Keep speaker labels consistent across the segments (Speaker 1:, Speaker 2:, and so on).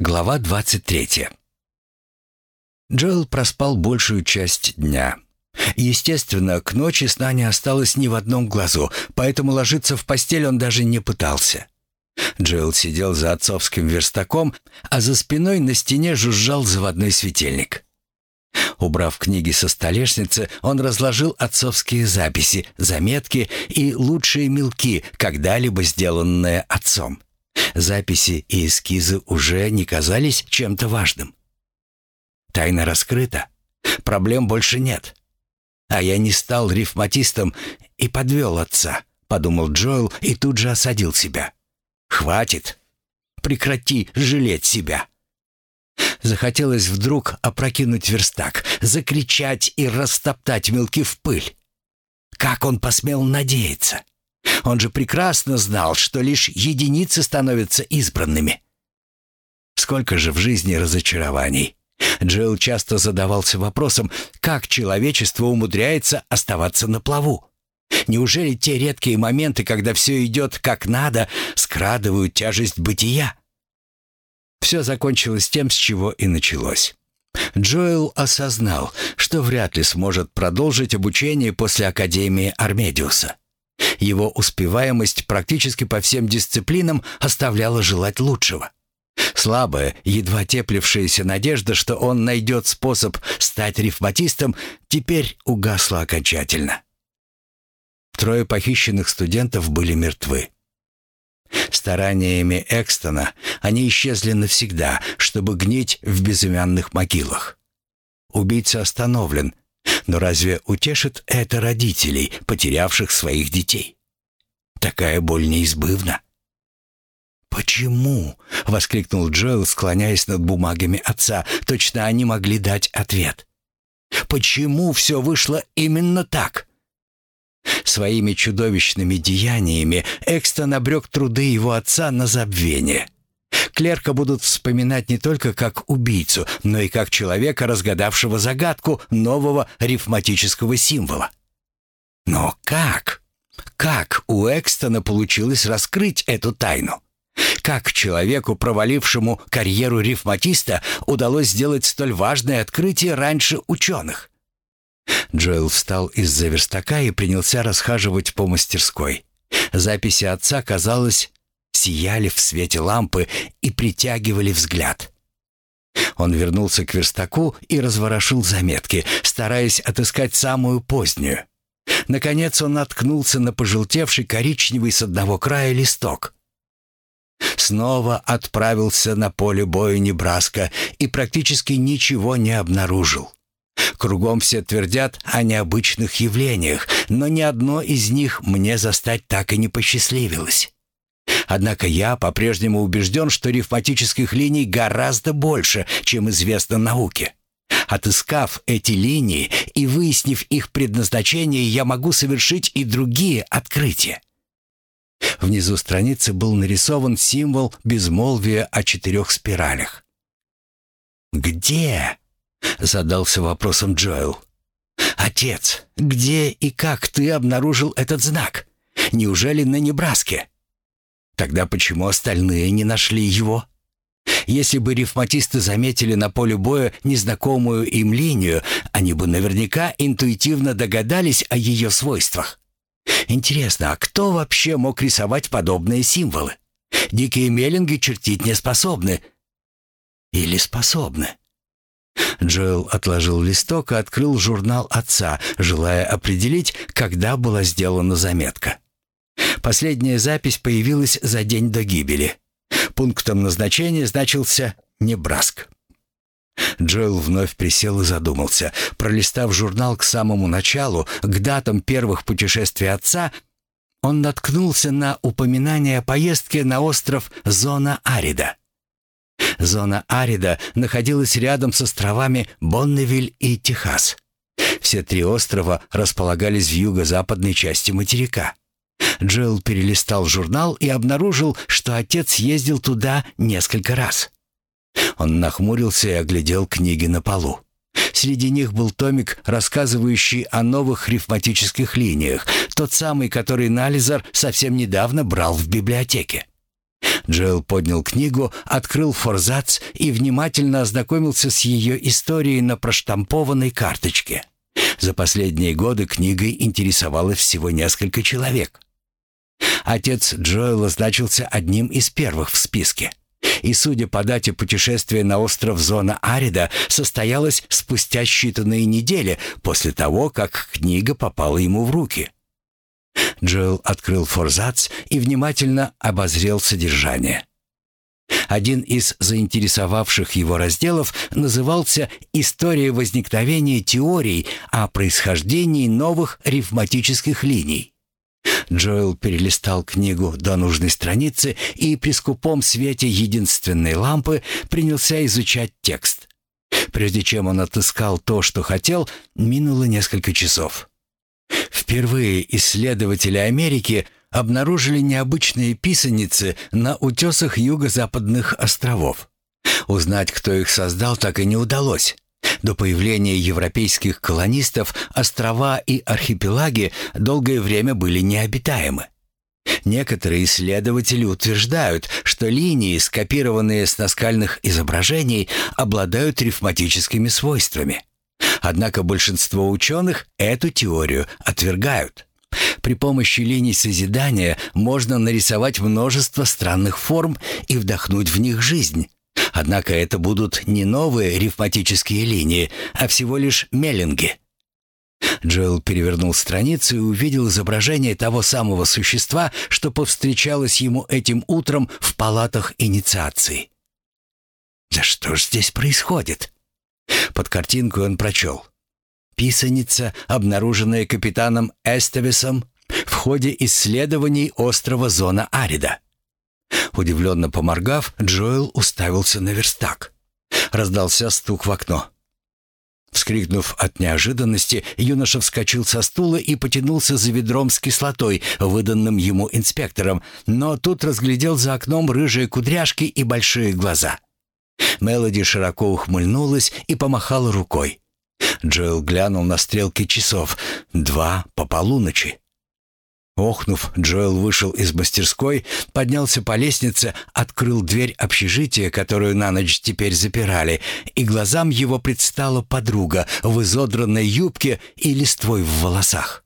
Speaker 1: Глава 23. Джоэл проспал большую часть дня. Естественно, к ночи сна не осталось ни в одном глазу, поэтому ложиться в постель он даже не пытался. Джоэл сидел за отцовским верстаком, а за спиной на стене жужжал заводной светильник. Убрав книги со столешницы, он разложил отцовские записи, заметки и лучшие мелки, когда-либо сделанные отцом. Записи и эскизы уже не казались чем-то важным. Тайна раскрыта. Проблем больше нет. А я не стал рифматистом и подвел отца, подумал Джоэл и тут же осадил себя. Хватит. Прекрати жалеть себя. Захотелось вдруг опрокинуть верстак, закричать и растоптать мелки в пыль. Как он посмел надеяться? Он же прекрасно знал, что лишь единицы становятся избранными. Сколько же в жизни разочарований. Джилл часто задавался вопросом, как человечество умудряется оставаться на плаву. Неужели те редкие моменты, когда все идет как надо, скрадывают тяжесть бытия? Все закончилось тем, с чего и началось. Джоэл осознал, что вряд ли сможет продолжить обучение после Академии Армедиуса. Его успеваемость практически по всем дисциплинам оставляла желать лучшего. Слабая, едва теплившаяся надежда, что он найдет способ стать рифматистом, теперь угасла окончательно. Трое похищенных студентов были мертвы. Стараниями Экстона они исчезли навсегда, чтобы гнить в безымянных могилах. Убийца остановлен, но разве утешит это родителей, потерявших своих детей? Такая боль неизбывна. «Почему?» — воскликнул Джоэл, склоняясь над бумагами отца. Точно они могли дать ответ. «Почему все вышло именно так?» Своими чудовищными деяниями Экстон обрек труды его отца на забвение. Клерка будут вспоминать не только как убийцу, но и как человека, разгадавшего загадку нового рифматического символа. Но как? Как у Экстона получилось раскрыть эту тайну? Как человеку, провалившему карьеру рифматиста, удалось сделать столь важное открытие раньше ученых? Джоэл встал из-за верстака и принялся расхаживать по мастерской. Записи отца, казалось, сияли в свете лампы и притягивали взгляд. Он вернулся к верстаку и разворошил заметки, стараясь отыскать самую позднюю. Наконец он наткнулся на пожелтевший коричневый с одного края листок. Снова отправился на поле боя Небраска и практически ничего не обнаружил. Кругом все твердят о необычных явлениях, но ни одно из них мне застать так и не посчастливилось. Однако я по-прежнему убежден, что рифматических линий гораздо больше, чем известно науке. Отыскав эти линии и выяснив их предназначение, я могу совершить и другие открытия. Внизу страницы был нарисован символ безмолвия о четырех спиралях. «Где?» — задался вопросом Джоэл. «Отец, где и как ты обнаружил этот знак? Неужели на Небраске?» Тогда почему остальные не нашли его? Если бы рифматисты заметили на поле боя незнакомую им линию, они бы наверняка интуитивно догадались о ее свойствах. Интересно, а кто вообще мог рисовать подобные символы? Дикие меллинги чертить не способны. Или способны? Джоэл отложил листок и открыл журнал отца, желая определить, когда была сделана заметка. Последняя запись появилась за день до гибели. Пунктом назначения значился Небраск. Джоэл вновь присел и задумался. Пролистав журнал к самому началу, к датам первых путешествий отца, он наткнулся на упоминание о поездке на остров Зона Арида. Зона Арида находилась рядом с островами Бонневиль и Техас. Все три острова располагались в юго-западной части материка. Джилл перелистал журнал и обнаружил, что отец ездил туда несколько раз. Он нахмурился и оглядел книги на полу. Среди них был томик, рассказывающий о новых рифматических линиях, тот самый, который Нализар совсем недавно брал в библиотеке. Джоэл поднял книгу, открыл форзац и внимательно ознакомился с ее историей на проштампованной карточке. За последние годы книгой интересовало всего несколько человек. Отец Джоэла значился одним из первых в списке. И, судя по дате путешествия на остров Зона Арида, состоялось спустя считанные недели после того, как книга попала ему в руки. Джоэл открыл форзац и внимательно обозрел содержание. Один из заинтересовавших его разделов назывался «История возникновения теорий о происхождении новых рифматических линий». Джоэл перелистал книгу до нужной страницы и при скупом свете единственной лампы принялся изучать текст. Прежде чем он отыскал то, что хотел, минуло несколько часов. Впервые исследователи Америки обнаружили необычные писаницы на утесах юго-западных островов. Узнать, кто их создал, так и не удалось. До появления европейских колонистов острова и архипелаги долгое время были необитаемы. Некоторые исследователи утверждают, что линии, скопированные с наскальных изображений, обладают рифматическими свойствами. Однако большинство ученых эту теорию отвергают. При помощи линий созидания можно нарисовать множество странных форм и вдохнуть в них жизнь. Однако это будут не новые рифматические линии, а всего лишь меллинги. Джоэл перевернул страницу и увидел изображение того самого существа, что повстречалось ему этим утром в палатах инициации. «Да что ж здесь происходит?» Под картинку он прочел. Писаница, обнаруженная капитаном Эстевесом в ходе исследований острова Зона Арида. Удивленно поморгав, Джоэл уставился на верстак. Раздался стук в окно. Вскрикнув от неожиданности, юноша вскочил со стула и потянулся за ведром с кислотой, выданным ему инспектором, но тут разглядел за окном рыжие кудряшки и большие глаза. Мелоди широко ухмыльнулась и помахала рукой. Джоэл глянул на стрелки часов. Два по полуночи. Охнув, Джоэл вышел из мастерской, поднялся по лестнице, открыл дверь общежития, которую на ночь теперь запирали, и глазам его предстала подруга в изодранной юбке и листвой в волосах.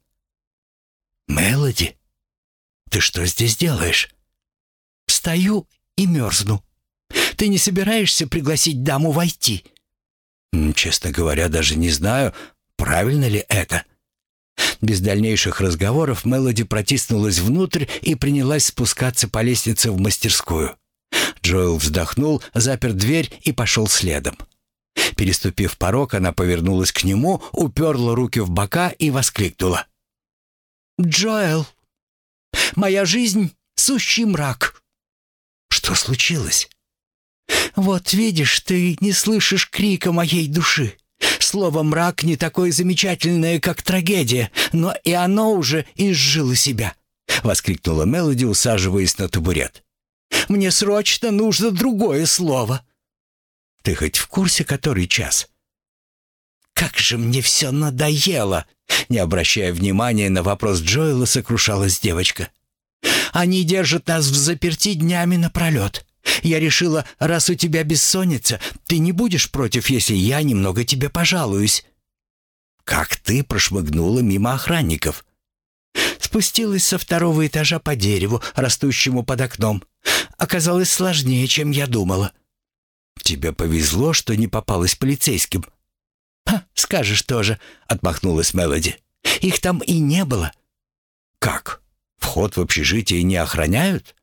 Speaker 1: «Мелоди, ты что здесь делаешь?» «Стою и мерзну. Ты не собираешься пригласить даму войти?» «Честно говоря, даже не знаю, правильно ли это». Без дальнейших разговоров Мелоди протиснулась внутрь и принялась спускаться по лестнице в мастерскую. Джоэл вздохнул, запер дверь и пошел следом. Переступив порог, она повернулась к нему, уперла руки в бока и воскликнула. «Джоэл, моя жизнь — сущий мрак». «Что случилось?» «Вот видишь, ты не слышишь крика моей души. Слово «мрак» не такое замечательное, как трагедия, но и оно уже изжило себя», — воскликнула Мелоди, усаживаясь на табурет. «Мне срочно нужно другое слово». «Ты хоть в курсе, который час?» «Как же мне все надоело!» Не обращая внимания на вопрос Джоэла, сокрушалась девочка. «Они держат нас в заперти днями напролет. Я решила, раз у тебя бессонница, ты не будешь против, если я немного тебе пожалуюсь». «Как ты прошмыгнула мимо охранников?» Спустилась со второго этажа по дереву, растущему под окном. Оказалось сложнее, чем я думала. «Тебе повезло, что не попалась полицейским». «Ха, скажешь тоже», — отмахнулась Мелоди. «Их там и не было». «Как? Вход в общежитие не охраняют?»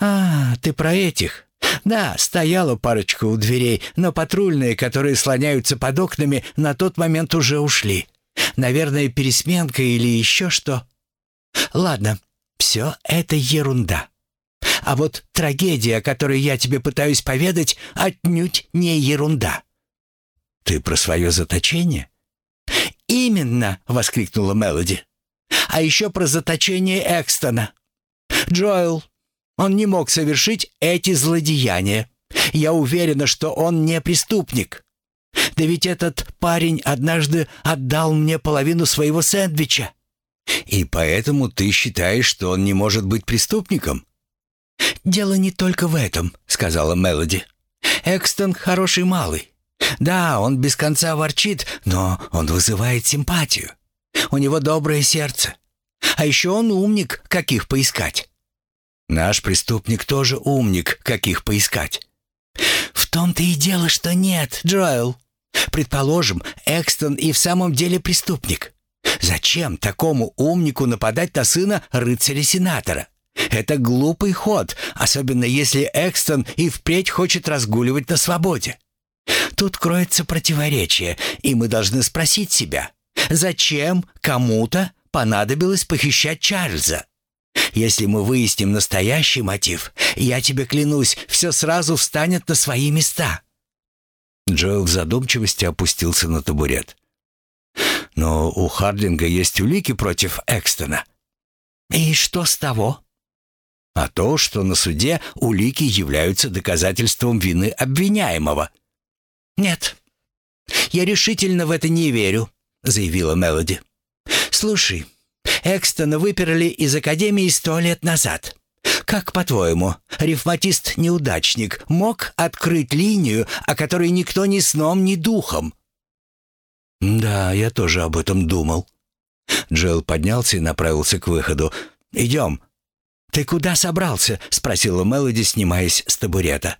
Speaker 1: «А, ты про этих?» «Да, стояла парочка у дверей, но патрульные, которые слоняются под окнами, на тот момент уже ушли. Наверное, пересменка или еще что. Ладно, все это ерунда. А вот трагедия, о которой я тебе пытаюсь поведать, отнюдь не ерунда». «Ты про свое заточение?» «Именно!» — воскликнула Мелоди. «А еще про заточение Экстона. Джоэл, он не мог совершить эти злодеяния. Я уверена, что он не преступник. Да ведь этот парень однажды отдал мне половину своего сэндвича. И поэтому ты считаешь, что он не может быть преступником? «Дело не только в этом», — сказала Мелоди. «Экстон хороший малый. Да, он без конца ворчит, но он вызывает симпатию. У него доброе сердце. А еще он умник, каких поискать. Наш преступник тоже умник, каких поискать. В том-то и дело, что нет, Джоэл. Предположим, Экстон и в самом деле преступник. Зачем такому умнику нападать на сына рыцаря-сенатора? Это глупый ход, особенно если Экстон и впредь хочет разгуливать на свободе. Тут кроется противоречие, и мы должны спросить себя, зачем кому-то понадобилось похищать Чарльза? Если мы выясним настоящий мотив, я тебе клянусь, все сразу встанет на свои места». Джоэл в задумчивости опустился на табурет. «Но у Хардинга есть улики против Экстона». «И что с того?» «А то, что на суде улики являются доказательством вины обвиняемого». «Нет, я решительно в это не верю», — заявила Мелоди. «Слушай, Экстона выперли из академии сто лет назад. Как, по-твоему, рифматист-неудачник мог открыть линию, о которой никто ни сном, ни духом?» «Да, я тоже об этом думал». Джилл поднялся и направился к выходу. «Идем». «Ты куда собрался?» — спросила Мелоди, снимаясь с табурета.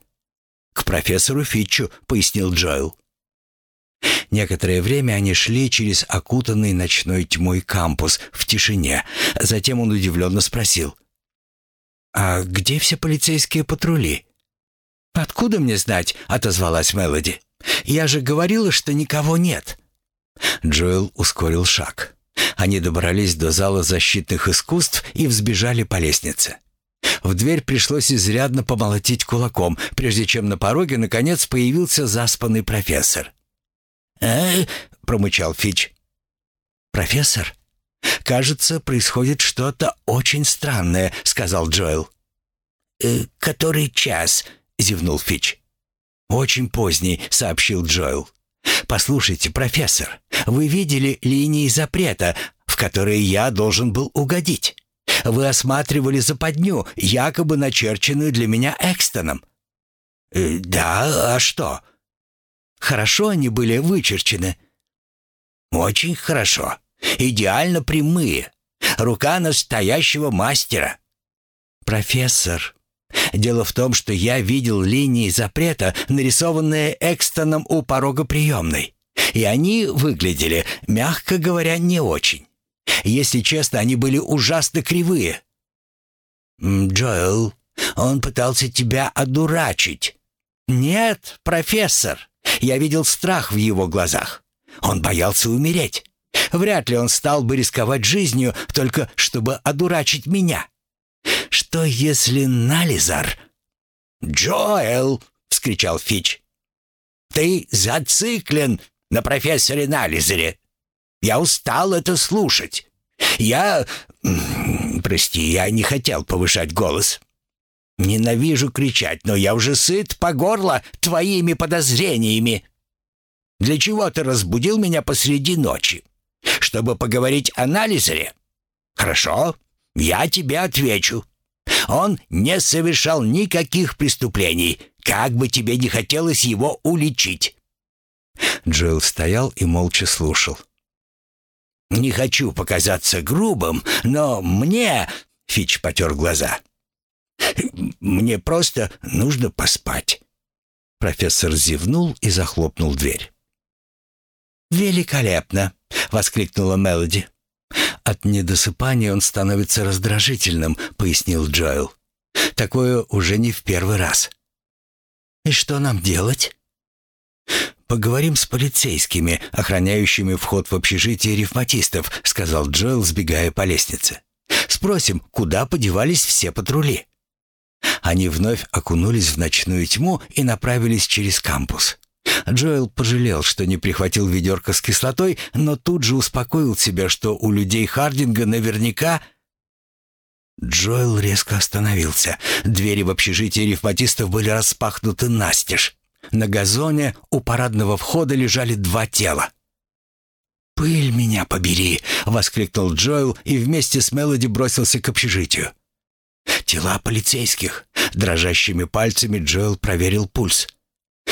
Speaker 1: «К профессору Фитчу», — пояснил Джоэл. Некоторое время они шли через окутанный ночной тьмой кампус в тишине. Затем он удивленно спросил. «А где все полицейские патрули?» «Откуда мне знать?» — отозвалась Мелоди. «Я же говорила, что никого нет». Джоэл ускорил шаг. Они добрались до зала защитных искусств и взбежали по лестнице. В дверь пришлось изрядно помолотить кулаком, прежде чем на пороге наконец появился заспанный профессор. «Э?» — промычал Фич. «Профессор, кажется, происходит что-то очень странное», — сказал Джоэл. «Э, «Который час?» — зевнул Фич. «Очень поздний», — сообщил Джоэл. «Послушайте, профессор, вы видели линии запрета, в которые я должен был угодить? Вы осматривали западню, якобы начерченную для меня Экстоном». «Э, «Да, а что?» Хорошо они были вычерчены?» «Очень хорошо. Идеально прямые. Рука настоящего мастера». «Профессор, дело в том, что я видел линии запрета, нарисованные Экстоном у порога приемной. И они выглядели, мягко говоря, не очень. Если честно, они были ужасно кривые». «Джоэл, он пытался тебя одурачить». «Нет, профессор, я видел страх в его глазах. Он боялся умереть. Вряд ли он стал бы рисковать жизнью, только чтобы одурачить меня. Что если Нализар... «Джоэл!» — вскричал Фич. «Ты зациклен на профессоре Нализере. Я устал это слушать. Я... Прости, я не хотел повышать голос. Ненавижу кричать, но я уже сыт по горло твоими подозрениями. Для чего ты разбудил меня посреди ночи? Чтобы поговорить о Нализере? Хорошо, я тебе отвечу. Он не совершал никаких преступлений, как бы тебе не хотелось его уличить. Джилл стоял и молча слушал. «Не хочу показаться грубым, но мне...» — Фич потер глаза. Мне просто нужно поспать». Профессор зевнул и захлопнул дверь. «Великолепно!» — воскликнула Мелоди. «От недосыпания он становится раздражительным», — пояснил Джоэл. «Такое уже не в первый раз». «И что нам делать?» «Поговорим с полицейскими, охраняющими вход в общежитие ревматистов», — сказал Джоэл, сбегая по лестнице. «Спросим, куда подевались все патрули?» Они вновь окунулись в ночную тьму и направились через кампус. Джоэл пожалел, что не прихватил ведерко с кислотой, но тут же успокоил себя, что у людей Хардинга наверняка... Джоэл резко остановился. Двери в общежитии ревматистов были распахнуты настежь. На газоне у парадного входа лежали два тела. «Пыль меня побери!» — воскликнул Джоэл и вместе с Мелоди бросился к общежитию. Тела полицейских. Дрожащими пальцами Джоэл проверил пульс.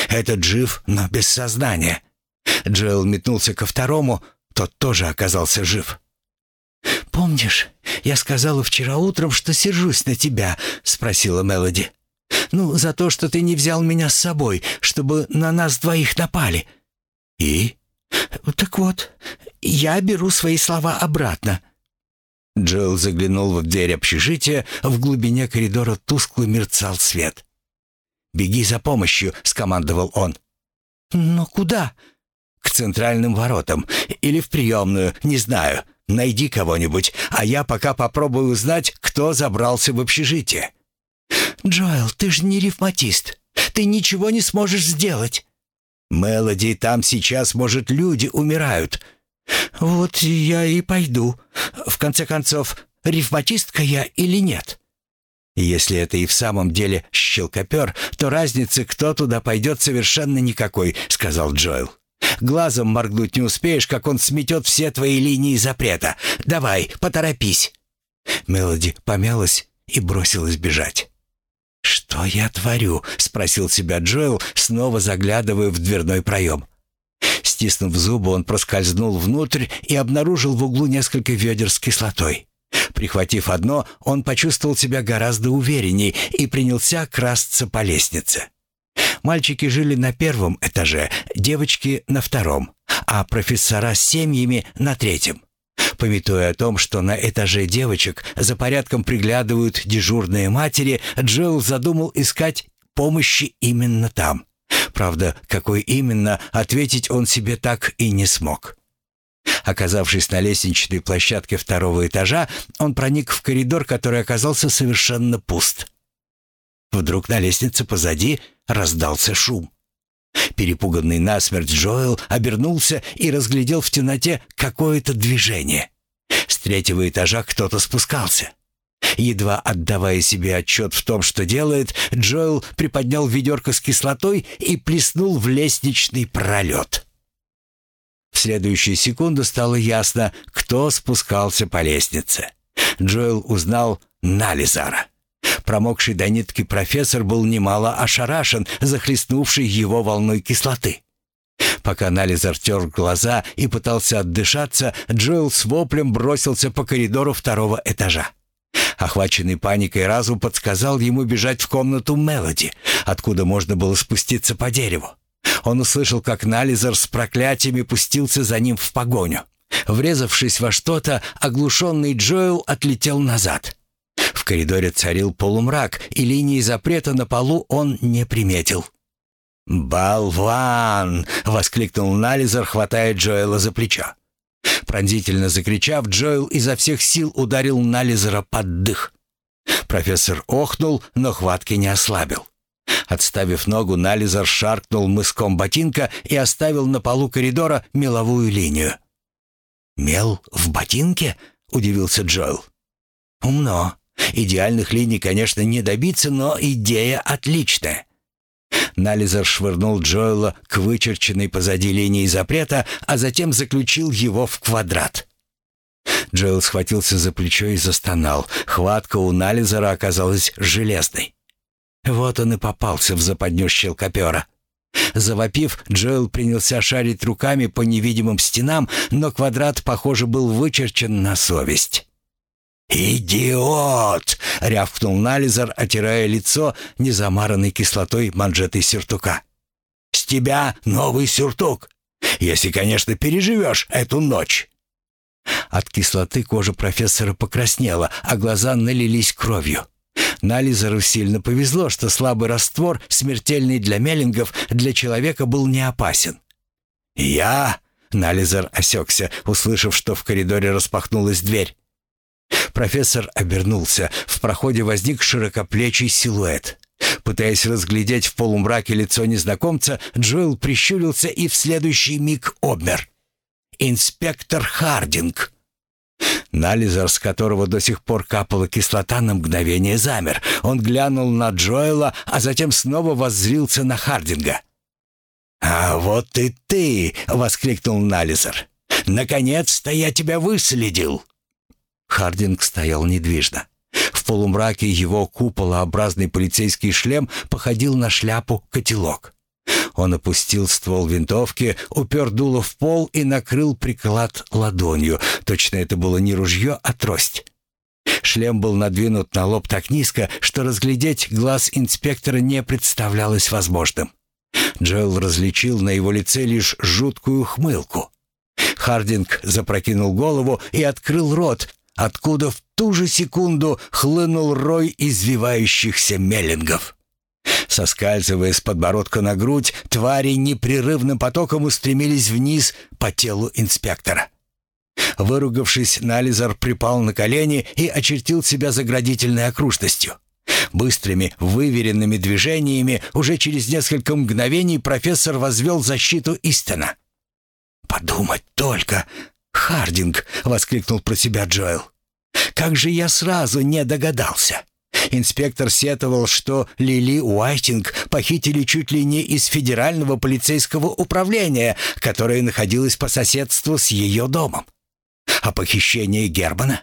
Speaker 1: Этот жив, но без сознания. Джоэл метнулся ко второму, тот тоже оказался жив. «Помнишь, я сказала вчера утром, что сержусь на тебя?» — спросила Мелоди. «Ну, за то, что ты не взял меня с собой, чтобы на нас двоих напали». «И?» «Так вот, я беру свои слова обратно». Джилл заглянул в дверь общежития, в глубине коридора тускло мерцал свет. «Беги за помощью», — скомандовал он. «Но куда?» «К центральным воротам. Или в приемную, не знаю. Найди кого-нибудь, а я пока попробую узнать, кто забрался в общежитие». «Джоэл, ты же не ревматист. Ты ничего не сможешь сделать». «Мелоди, там сейчас, может, люди умирают». «Вот я и пойду. В конце концов, ревматистка я или нет?» Если это и в самом деле щелкопер, то разницы, кто туда пойдет, совершенно никакой», — сказал Джоэл. «Глазом моргнуть не успеешь, как он сметет все твои линии запрета. Давай, поторопись». Мелоди помялась и бросилась бежать. «Что я творю?» — спросил себя Джоэл, снова заглядывая в дверной проем. Стиснув зубы, он проскользнул внутрь и обнаружил в углу несколько ведер с кислотой. Прихватив одно, он почувствовал себя гораздо уверенней и принялся красться по лестнице. Мальчики жили на первом этаже, девочки — на втором, а профессора с семьями — на третьем. Пометуя о том, что на этаже девочек за порядком приглядывают дежурные матери, Джоэл задумал искать помощи именно там. Правда, какой именно, ответить он себе так и не смог. Оказавшись на лестничной площадке второго этажа, он проник в коридор, который оказался совершенно пуст. Вдруг на лестнице позади раздался шум. Перепуганный насмерть Джоэл обернулся и разглядел в темноте какое-то движение. С третьего этажа кто-то спускался. Едва отдавая себе отчет в том, что делает, Джоэл приподнял ведерко с кислотой и плеснул в лестничный пролет. В следующую секунду стало ясно, кто спускался по лестнице. Джоэл узнал Нализара. Промокший до нитки профессор был немало ошарашен, захлестнувший его волной кислоты. Пока Нализар тер глаза и пытался отдышаться, Джоэл с воплем бросился по коридору второго этажа. Охваченный паникой разум подсказал ему бежать в комнату Мелоди, откуда можно было спуститься по дереву. Он услышал, как Нализер с проклятиями пустился за ним в погоню. Врезавшись во что-то, оглушенный Джоэл отлетел назад. В коридоре царил полумрак, и линии запрета на полу он не приметил. «Болван!» — воскликнул Нализер, хватая Джоэла за плечо. Пронзительно закричав, Джоэл изо всех сил ударил Нализера под дых. Профессор охнул, но хватки не ослабил. Отставив ногу, Нализар шаркнул мыском ботинка и оставил на полу коридора меловую линию. «Мел в ботинке?» — удивился Джоэл. «Умно. Идеальных линий, конечно, не добиться, но идея отличная». Нализар швырнул Джоэла к вычерченной позади линии запрета, а затем заключил его в квадрат. Джоэл схватился за плечо и застонал. Хватка у Нализара оказалась железной. Вот он и попался в западню щелкопера. Завопив, Джоэл принялся шарить руками по невидимым стенам, но квадрат, похоже, был вычерчен на совесть. «Идиот!» — рявкнул Нализар, отирая лицо незамаранной кислотой манжетой сюртука. «С тебя новый сюртук, если, конечно, переживешь эту ночь!» От кислоты кожа профессора покраснела, а глаза налились кровью. Нализеру сильно повезло, что слабый раствор, смертельный для меллингов, для человека был не опасен. «Я?» — Нализер осекся, услышав, что в коридоре распахнулась дверь. Профессор обернулся. В проходе возник широкоплечий силуэт. Пытаясь разглядеть в полумраке лицо незнакомца, Джоэл прищурился и в следующий миг обмер. «Инспектор Хардинг!» Нализар, с которого до сих пор капала кислота, на мгновение замер. Он глянул на Джоэла, а затем снова воззрился на Хардинга. «А вот и ты!» — воскликнул Нализар. «Наконец-то я тебя выследил!» Хардинг стоял недвижно. В полумраке его куполообразный полицейский шлем походил на шляпу-котелок. Он опустил ствол винтовки, упер дуло в пол и накрыл приклад ладонью. Точно это было не ружье, а трость. Шлем был надвинут на лоб так низко, что разглядеть глаз инспектора не представлялось возможным. Джоэл различил на его лице лишь жуткую хмылку. Хардинг запрокинул голову и открыл рот, откуда в ту же секунду хлынул рой извивающихся меллингов. Соскальзывая с подбородка на грудь, твари непрерывным потоком устремились вниз по телу инспектора. Выругавшись, Нализар припал на колени и очертил себя заградительной окружностью. Быстрыми, выверенными движениями уже через несколько мгновений профессор возвел защиту Истона. «Подумать только! Хардинг!» — воскликнул про себя Джоэл. «Как же я сразу не догадался!» Инспектор сетовал, что Лили Уайтинг похитили чуть ли не из федерального полицейского управления, которое находилось по соседству с ее домом. А похищение Гербана?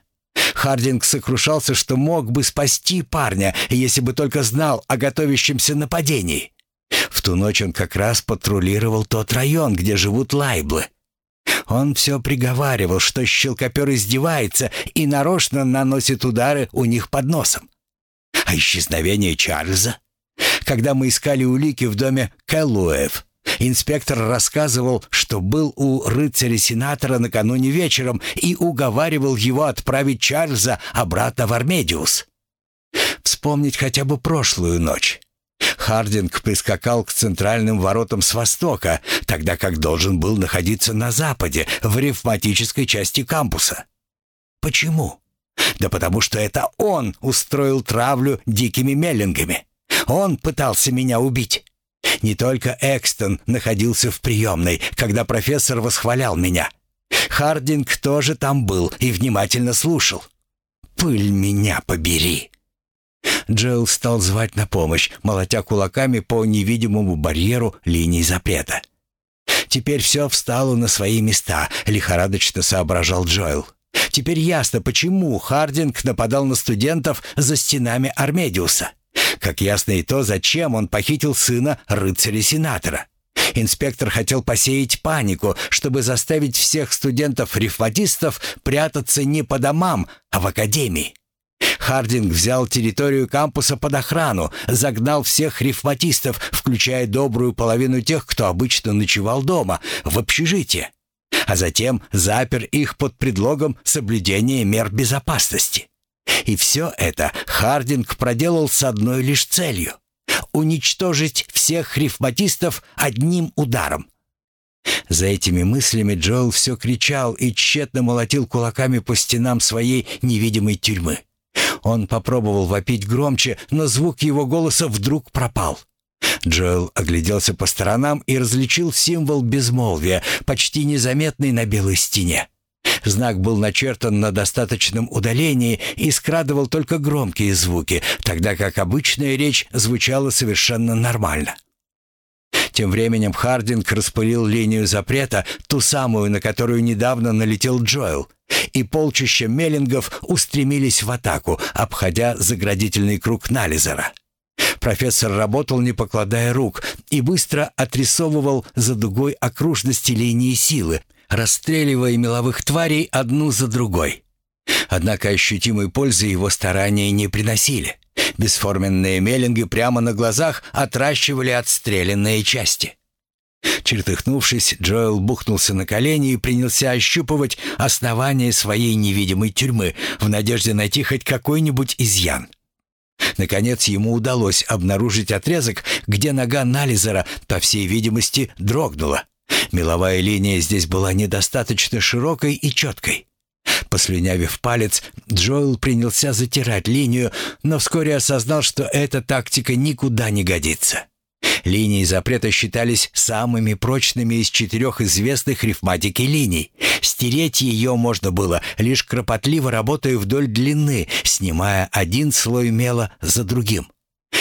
Speaker 1: Хардинг сокрушался, что мог бы спасти парня, если бы только знал о готовящемся нападении. В ту ночь он как раз патрулировал тот район, где живут лайблы. Он все приговаривал, что щелкопер издевается и нарочно наносит удары у них под носом. А исчезновение Чарльза? Когда мы искали улики в доме Кэллуэв, инспектор рассказывал, что был у рыцаря-сенатора накануне вечером и уговаривал его отправить Чарльза обратно в Армедиус. Вспомнить хотя бы прошлую ночь. Хардинг прискакал к центральным воротам с востока, тогда как должен был находиться на западе, в ревматической части кампуса. Почему? Да потому что это он устроил травлю дикими меллингами. Он пытался меня убить. Не только Экстон находился в приемной, когда профессор восхвалял меня. Хардинг тоже там был и внимательно слушал. «Пыль меня побери!» Джилл стал звать на помощь, молотя кулаками по невидимому барьеру линии запрета. «Теперь все встало на свои места», — лихорадочно соображал Джоэл. Теперь ясно, почему Хардинг нападал на студентов за стенами Армедиуса. Как ясно и то, зачем он похитил сына рыцаря-сенатора. Инспектор хотел посеять панику, чтобы заставить всех студентов-рифматистов прятаться не по домам, а в академии. Хардинг взял территорию кампуса под охрану, загнал всех рифматистов, включая добрую половину тех, кто обычно ночевал дома, в общежитие а затем запер их под предлогом соблюдения мер безопасности. И все это Хардинг проделал с одной лишь целью — уничтожить всех рифматистов одним ударом. За этими мыслями Джоэл все кричал и тщетно молотил кулаками по стенам своей невидимой тюрьмы. Он попробовал вопить громче, но звук его голоса вдруг пропал. Джоэл огляделся по сторонам и различил символ безмолвия, почти незаметный на белой стене. Знак был начертан на достаточном удалении и скрадывал только громкие звуки, тогда как обычная речь звучала совершенно нормально. Тем временем Хардинг распылил линию запрета, ту самую, на которую недавно налетел Джоэл, и полчища меллингов устремились в атаку, обходя заградительный круг Нализера. Профессор работал, не покладая рук, и быстро отрисовывал за дугой окружности линии силы, расстреливая меловых тварей одну за другой. Однако ощутимой пользы его старания не приносили. Бесформенные меллинги прямо на глазах отращивали отстрелянные части. Чертыхнувшись, Джоэл бухнулся на колени и принялся ощупывать основание своей невидимой тюрьмы в надежде найти хоть какой-нибудь изъян. Наконец ему удалось обнаружить отрезок, где нога Нализера, по всей видимости, дрогнула. Меловая линия здесь была недостаточно широкой и четкой. Послюнявив палец, Джоэл принялся затирать линию, но вскоре осознал, что эта тактика никуда не годится. Линии запрета считались самыми прочными из четырех известных рифматики линий. Стереть ее можно было, лишь кропотливо работая вдоль длины, снимая один слой мела за другим.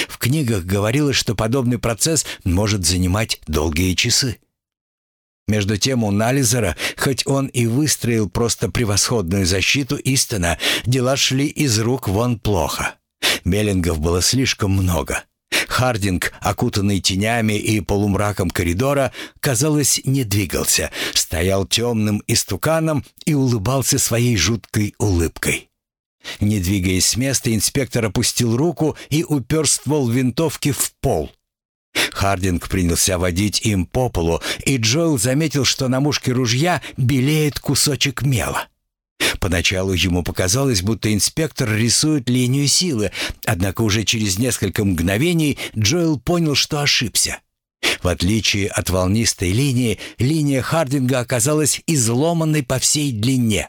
Speaker 1: В книгах говорилось, что подобный процесс может занимать долгие часы. Между тем у Нализера, хоть он и выстроил просто превосходную защиту Истона, дела шли из рук вон плохо. Меллингов было слишком много. Хардинг, окутанный тенями и полумраком коридора, казалось, не двигался, стоял темным истуканом и улыбался своей жуткой улыбкой. Не двигаясь с места, инспектор опустил руку и упер ствол винтовки в пол. Хардинг принялся водить им по полу, и Джоэл заметил, что на мушке ружья белеет кусочек мела. Поначалу ему показалось, будто инспектор рисует линию силы, однако уже через несколько мгновений Джоэл понял, что ошибся. В отличие от волнистой линии, линия Хардинга оказалась изломанной по всей длине.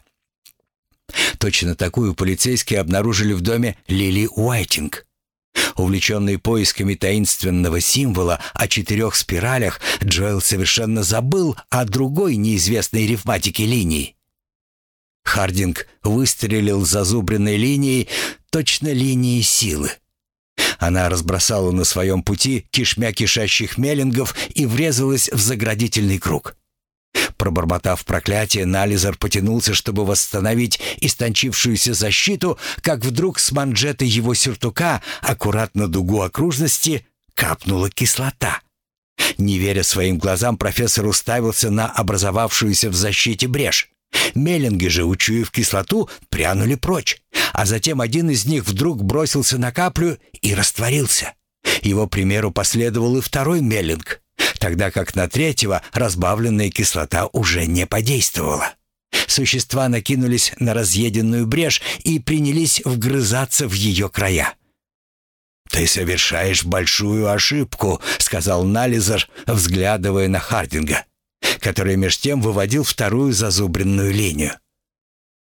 Speaker 1: Точно такую полицейские обнаружили в доме Лили Уайтинг. Увлеченный поисками таинственного символа о четырех спиралях, Джоэл совершенно забыл о другой неизвестной рифматике линии. Хардинг выстрелил зазубренной линией, точно линией силы. Она разбросала на своем пути кишмя кишащих меллингов и врезалась в заградительный круг. Пробормотав проклятие, Нализер потянулся, чтобы восстановить истончившуюся защиту, как вдруг с манжеты его сюртука, аккуратно дугу окружности, капнула кислота. Не веря своим глазам, профессор уставился на образовавшуюся в защите брешь. Меллинги же, учуяв кислоту, прянули прочь, а затем один из них вдруг бросился на каплю и растворился. Его примеру последовал и второй Меллинг, тогда как на третьего разбавленная кислота уже не подействовала. Существа накинулись на разъеденную брешь и принялись вгрызаться в ее края. «Ты совершаешь большую ошибку», — сказал Нализер, взглядывая на Хардинга который меж тем выводил вторую зазубренную линию.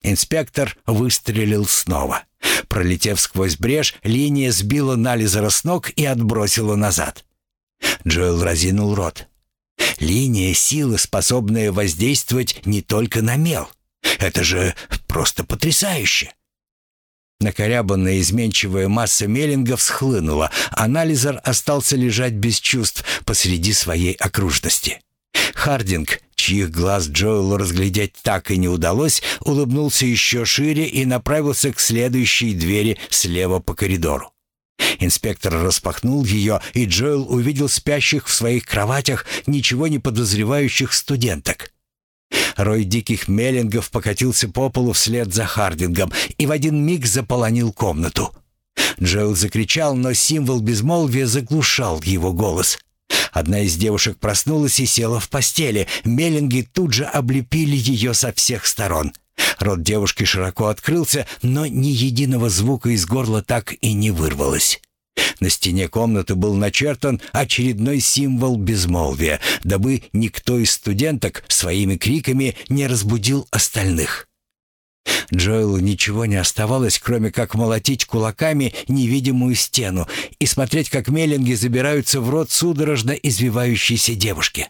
Speaker 1: Инспектор выстрелил снова. Пролетев сквозь брешь, линия сбила Нализера с ног и отбросила назад. Джоэл разинул рот. Линия силы, способная воздействовать не только на мел. Это же просто потрясающе. Накорябанная изменчивая масса меллингов схлынула, а остался лежать без чувств посреди своей окружности. Хардинг, чьих глаз Джоэлу разглядеть так и не удалось, улыбнулся еще шире и направился к следующей двери слева по коридору. Инспектор распахнул ее, и Джоэл увидел спящих в своих кроватях ничего не подозревающих студенток. Рой диких меллингов покатился по полу вслед за Хардингом и в один миг заполонил комнату. Джоэл закричал, но символ безмолвия заглушал его голос — Одна из девушек проснулась и села в постели. Меллинги тут же облепили ее со всех сторон. Рот девушки широко открылся, но ни единого звука из горла так и не вырвалось. На стене комнаты был начертан очередной символ безмолвия, дабы никто из студенток своими криками не разбудил остальных. Джоэлу ничего не оставалось, кроме как молотить кулаками невидимую стену и смотреть, как меллинги забираются в рот судорожно извивающейся девушки.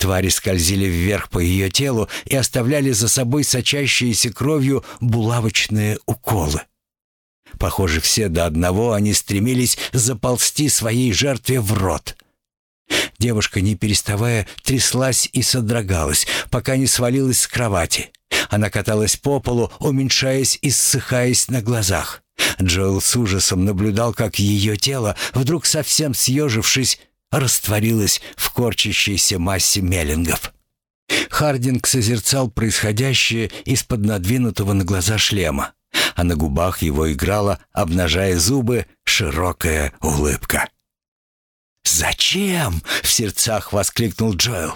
Speaker 1: Твари скользили вверх по ее телу и оставляли за собой сочащиеся кровью булавочные уколы. Похоже, все до одного они стремились заползти своей жертве в рот. Девушка, не переставая, тряслась и содрогалась, пока не свалилась с кровати. Она каталась по полу, уменьшаясь и ссыхаясь на глазах. Джоэл с ужасом наблюдал, как ее тело, вдруг совсем съежившись, растворилось в корчащейся массе меллингов. Хардинг созерцал происходящее из-под надвинутого на глаза шлема, а на губах его играла, обнажая зубы, широкая улыбка. «Зачем?» — в сердцах воскликнул Джоэл.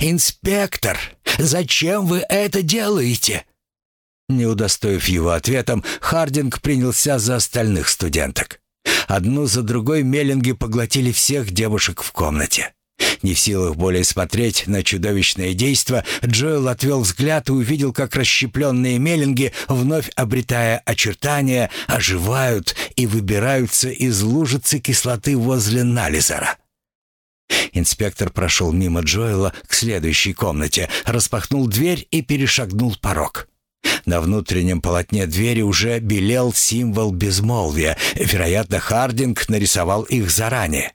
Speaker 1: «Инспектор, зачем вы это делаете?» Не удостоив его ответом, Хардинг принялся за остальных студенток. Одну за другой меллинги поглотили всех девушек в комнате. Не в силах более смотреть на чудовищное действо, Джоэл отвел взгляд и увидел, как расщепленные меллинги, вновь обретая очертания, оживают и выбираются из лужицы кислоты возле Нализера. Инспектор прошел мимо Джоэла к следующей комнате, распахнул дверь и перешагнул порог. На внутреннем полотне двери уже белел символ безмолвия. Вероятно, Хардинг нарисовал их заранее.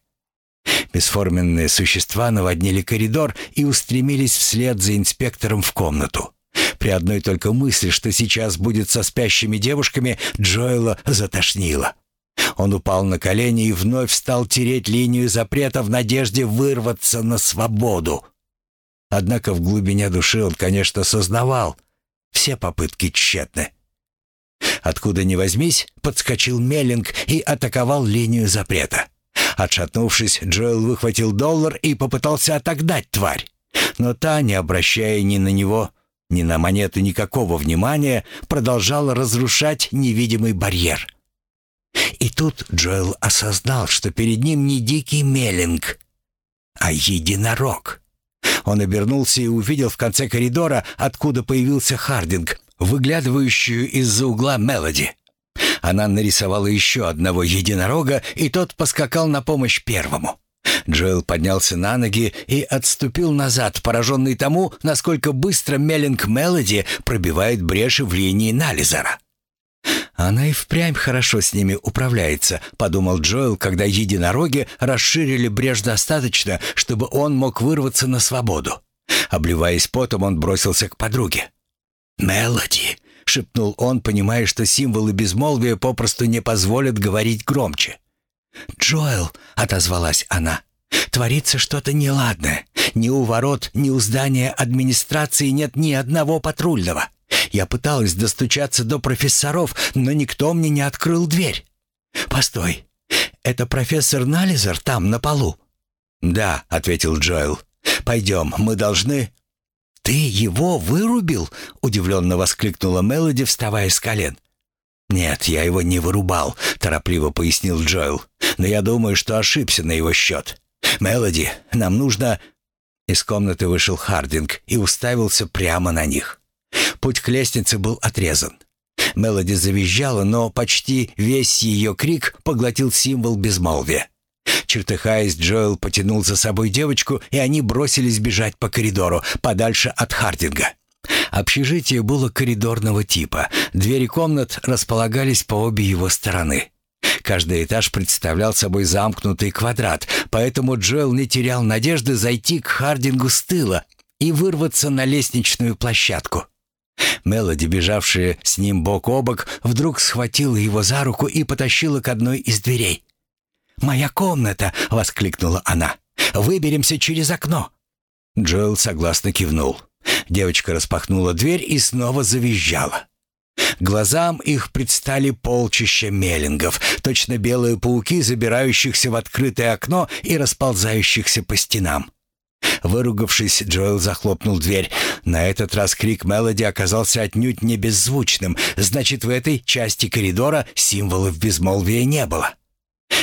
Speaker 1: Бесформенные существа наводнили коридор и устремились вслед за инспектором в комнату. При одной только мысли, что сейчас будет со спящими девушками, Джоэла затошнило. Он упал на колени и вновь стал тереть линию запрета в надежде вырваться на свободу. Однако в глубине души он, конечно, сознавал, все попытки тщетны. Откуда ни возьмись, подскочил Меллинг и атаковал линию запрета. Отшатнувшись, Джоэл выхватил доллар и попытался отогнать тварь. Но та, не обращая ни на него, ни на монету никакого внимания, продолжала разрушать невидимый барьер. И тут Джоэл осознал, что перед ним не дикий Меллинг, а единорог. Он обернулся и увидел в конце коридора, откуда появился Хардинг, выглядывающую из-за угла Мелоди. Она нарисовала еще одного единорога, и тот поскакал на помощь первому. Джоэл поднялся на ноги и отступил назад, пораженный тому, насколько быстро Меллинг Мелоди пробивает бреши в линии Нализера. «Она и впрямь хорошо с ними управляется», — подумал Джоэл, когда единороги расширили брешь достаточно, чтобы он мог вырваться на свободу. Обливаясь потом, он бросился к подруге. «Мелоди», — шепнул он, понимая, что символы безмолвия попросту не позволят говорить громче. «Джоэл», — отозвалась она, — «творится что-то неладное. Ни у ворот, ни у здания администрации нет ни одного патрульного. Я пыталась достучаться до профессоров, но никто мне не открыл дверь. Постой, это профессор Нализер там, на полу?» «Да», — ответил Джоэл. «Пойдем, мы должны...» «Ты его вырубил?» — удивленно воскликнула Мелоди, вставая с колен. «Нет, я его не вырубал», — торопливо пояснил Джоэл. «Но я думаю, что ошибся на его счет. Мелоди, нам нужно...» Из комнаты вышел Хардинг и уставился прямо на них. Путь к лестнице был отрезан. Мелоди завизжала, но почти весь ее крик поглотил символ безмолвия. Чертыхаясь, Джоэл потянул за собой девочку, и они бросились бежать по коридору, подальше от Хардинга. Общежитие было коридорного типа. Двери комнат располагались по обе его стороны. Каждый этаж представлял собой замкнутый квадрат, поэтому Джоэл не терял надежды зайти к Хардингу с тыла и вырваться на лестничную площадку. Мелоди, бежавшая с ним бок о бок, вдруг схватила его за руку и потащила к одной из дверей. «Моя комната!» — воскликнула она. «Выберемся через окно!» Джоэл согласно кивнул. Девочка распахнула дверь и снова завизжала. Глазам их предстали полчища меллингов, точно белые пауки, забирающихся в открытое окно и расползающихся по стенам. Выругавшись, Джоэл захлопнул дверь. На этот раз крик Мелоди оказался отнюдь не беззвучным, значит, в этой части коридора символов безмолвия не было.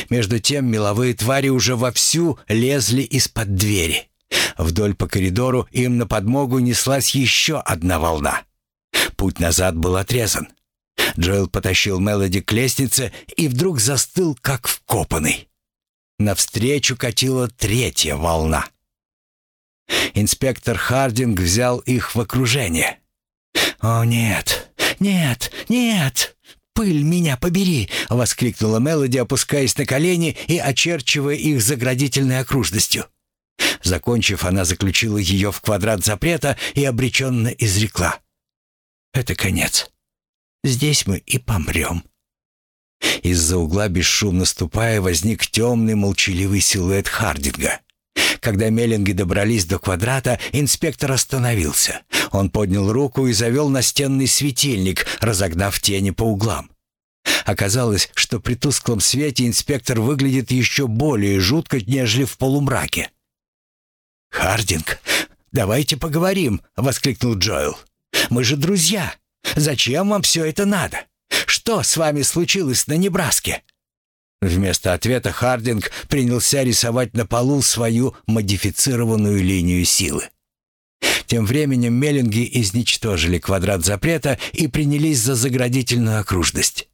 Speaker 1: Между тем меловые твари уже вовсю лезли из-под двери. Вдоль по коридору им на подмогу неслась еще одна волна. Путь назад был отрезан. Джоэл потащил Мелоди к лестнице и вдруг застыл, как вкопанный. Навстречу катила третья волна. Инспектор Хардинг взял их в окружение. «О, нет, нет, нет! Пыль меня побери!» — воскликнула Мелоди, опускаясь на колени и очерчивая их заградительной окружностью. Закончив, она заключила ее в квадрат запрета и обреченно изрекла. «Это конец. Здесь мы и помрем». Из-за угла, бесшумно ступая, возник темный молчаливый силуэт Хардинга. Когда Меллинги добрались до квадрата, инспектор остановился. Он поднял руку и завел настенный светильник, разогнав тени по углам. Оказалось, что при тусклом свете инспектор выглядит еще более жутко, нежели в полумраке. «Хардинг, давайте поговорим», — воскликнул Джоэл. «Мы же друзья. Зачем вам все это надо? Что с вами случилось на Небраске?» Вместо ответа Хардинг принялся рисовать на полу свою модифицированную линию силы. Тем временем Меллинги изничтожили квадрат запрета и принялись за заградительную окружность.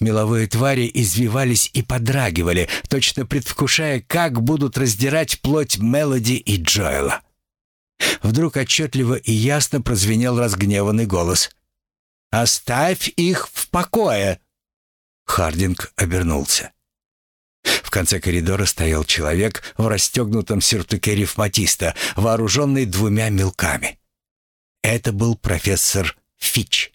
Speaker 1: Меловые твари извивались и подрагивали, точно предвкушая, как будут раздирать плоть Мелоди и Джоэла. Вдруг отчетливо и ясно прозвенел разгневанный голос. «Оставь их в покое!» Хардинг обернулся. В конце коридора стоял человек в расстегнутом сюртуке рифматиста, вооруженный двумя мелками. Это был профессор Фич.